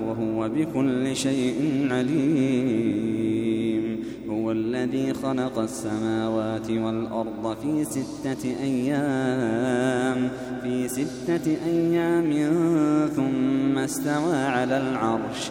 وهو بكل شيء عليم. هو الذي خلق السماوات والأرض في ستة أيام في ستة أيام ثم استوى على العرش.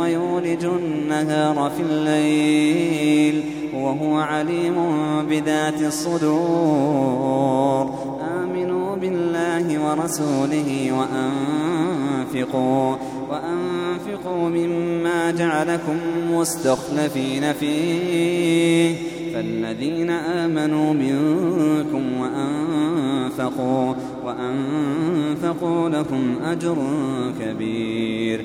ويولج النهار في الليل. وهو عليم بذات الصدور. آمنوا بالله ورسوله وأنفقوا وأنفقوا مما جعلكم مستخلفين فيه. فالذين آمنوا منكم وأنفقوا وأنفقوا لهم أجر كبير.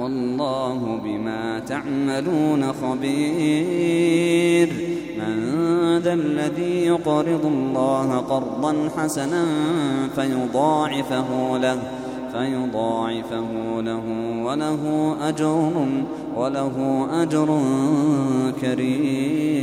والله بما تعملون خبير. من ذا الذي يقرض الله قرضا حسنا فيضاعفه له فيضاعفه له وله أجر وله أجر كريم.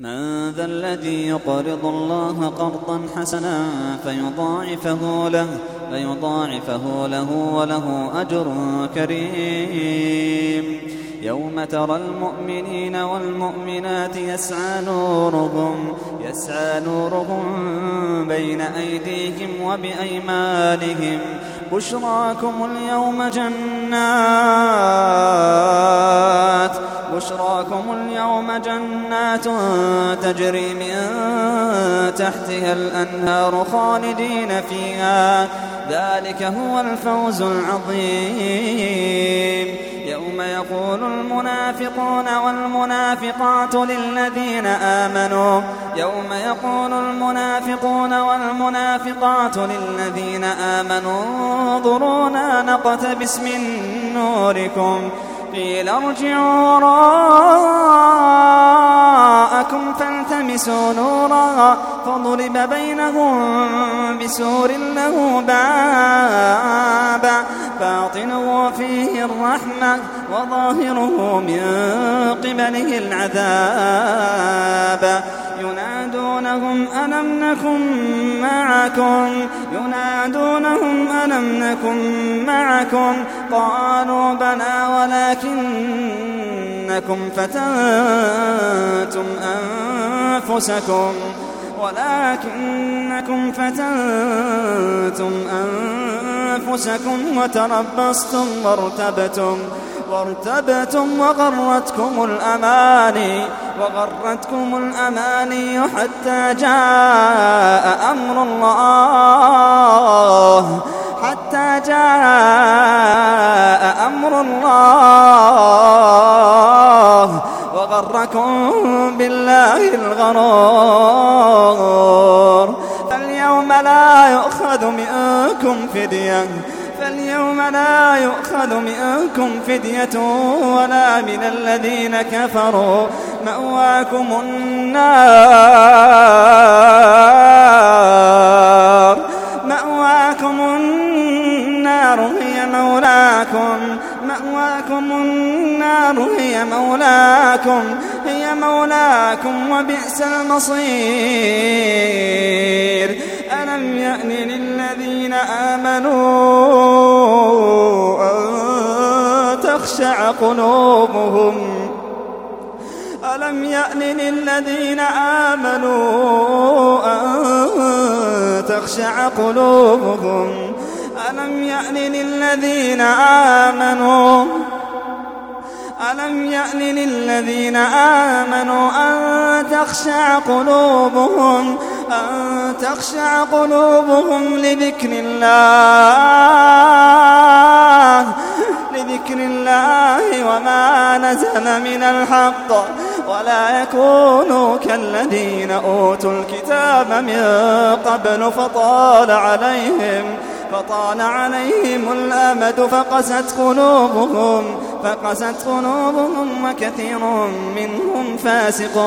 من ذا الذي يقرض الله قرضا حسنا فيضاعفه له فيضاعفه له وله أجر كريم. يوم ترى المؤمنين والمؤمنات يسعى نورهم يسعى نورهم بين أيديهم وبأيمانهم. بشراكم اليوم جنات. بشراكم اليوم جنات تجري من تحتها الأنهار خالدين فيها. ذلك هو الفوز العظيم. يوم يقول المنافقون والمنافقات للذين آمنوا يوم يقول المنافقون والمنافقات للذين آمنوا انظرونا نقتبس من نوركم قيل ارجعوا وراءكم فالتمسوا نورا فضرب بينهم بسور له بابا باطنه فيه الرحمة. وظاهره من قبله العذاب. ينادونهم ألم نكن معكم؟ ينادونهم ألم نكن معكم؟ قالوا بلى ولكنكم فتنتم أنفسكم. ولكنكم فتنتم أنفسكم وتربصتم وارتبتم. وارتبتم وغرتكم الأماني وغرتكم الأماني حتى جاء أمر الله. حتى جاء أمر الله. وغركم بالله الغرور. فاليوم لا يؤخذ منكم فدية. فاليوم لا يؤخذ منكم فدية ولا من الذين كفروا. مأواكم النار. مأواكم النار هي مولاكم. مأواكم النار هي مولاكم. هي مولاكم وبئس المصير. ألم يأن للذين آمنوا أن تخشع قلوبهم. ألم يأن للذين آمنوا أن تخشع قلوبهم؟ ألم يأن للذين آمنوا ألم يأن للذين آمنوا أن تخشع قلوبهم؟ أن تخشع قلوبهم لذكر الله لذكر الله وما نزل من الحق. ولا يكونوا كالذين أوتوا الكتاب من قبل فطال عليهم فطال عليهم الأمد فقست قلوبهم فقست قلوبهم وكثير منهم فاسقون.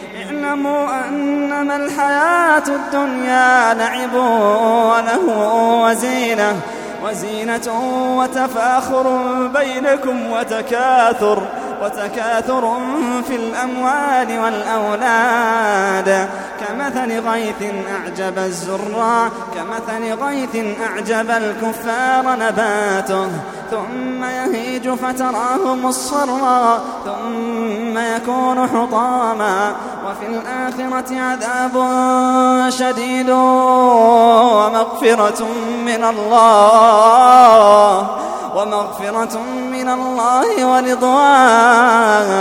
اعلموا أنما الحياة الدنيا لعب وله وزينة وزينة وتفاخر بينكم وتكاثر. وتكاثر في الأموال والأولاد. كمثل غيث أعجب الزراع كمثل غيث أعجب الكفار نباته. ثم يهيج فتراه مصفرا ثم يكون حطاما. وفي الآخرة عذاب شديد ومغفرة من الله. ومغفرة من الله ورضوان.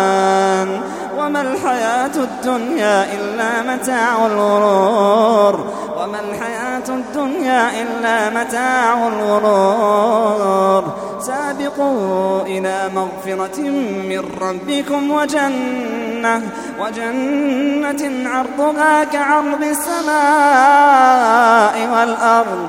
وما الحياة الدنيا إلا متاع الغرور. وما الحياة الدنيا إلا متاع الغرور. سابقوا إلى مغفرة من ربكم وجنة وجنة عرضها كعرض السماء والأرض.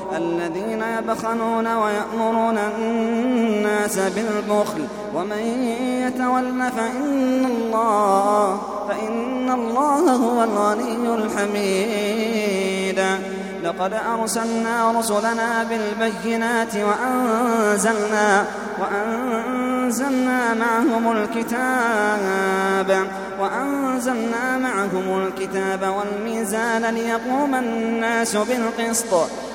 الذين يبخلون ويأمرون الناس بالبخل. ومن يتول فإن الله فإن الله هو الغني الحميد. لقد أرسلنا رسلنا بالبينات وأنزلنا وأنزلنا معهم الكتاب وأنزلنا معهم الكتاب والميزان ليقوم الناس بالقسط.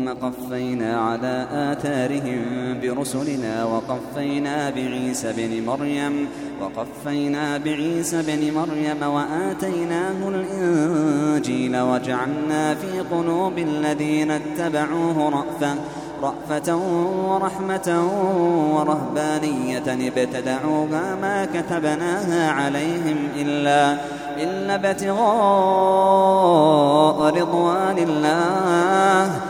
ثم قفينا على آثارهم برسلنا وقفينا بعيسى بن مريم وقفينا بعيسى بن مريم وآتيناه الإنجيل وجعلنا في قلوب الذين اتبعوه رأفة رأفة ورحمة ورهبانية ابتدعوها ما كتبناها عليهم إلا إلا ابتغاء رضوان الله.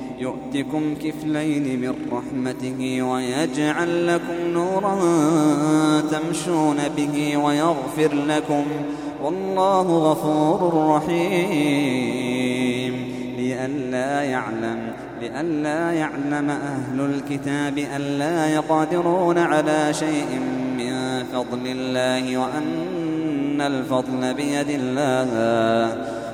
يؤتكم كفلين من رحمته ويجعل لكم نورا تمشون به ويغفر لكم والله غفور رحيم. لئلا يعلم لئلا يعلم أهل الكتاب ألا يقدرون على شيء من فضل الله وأن الفضل بيد الله.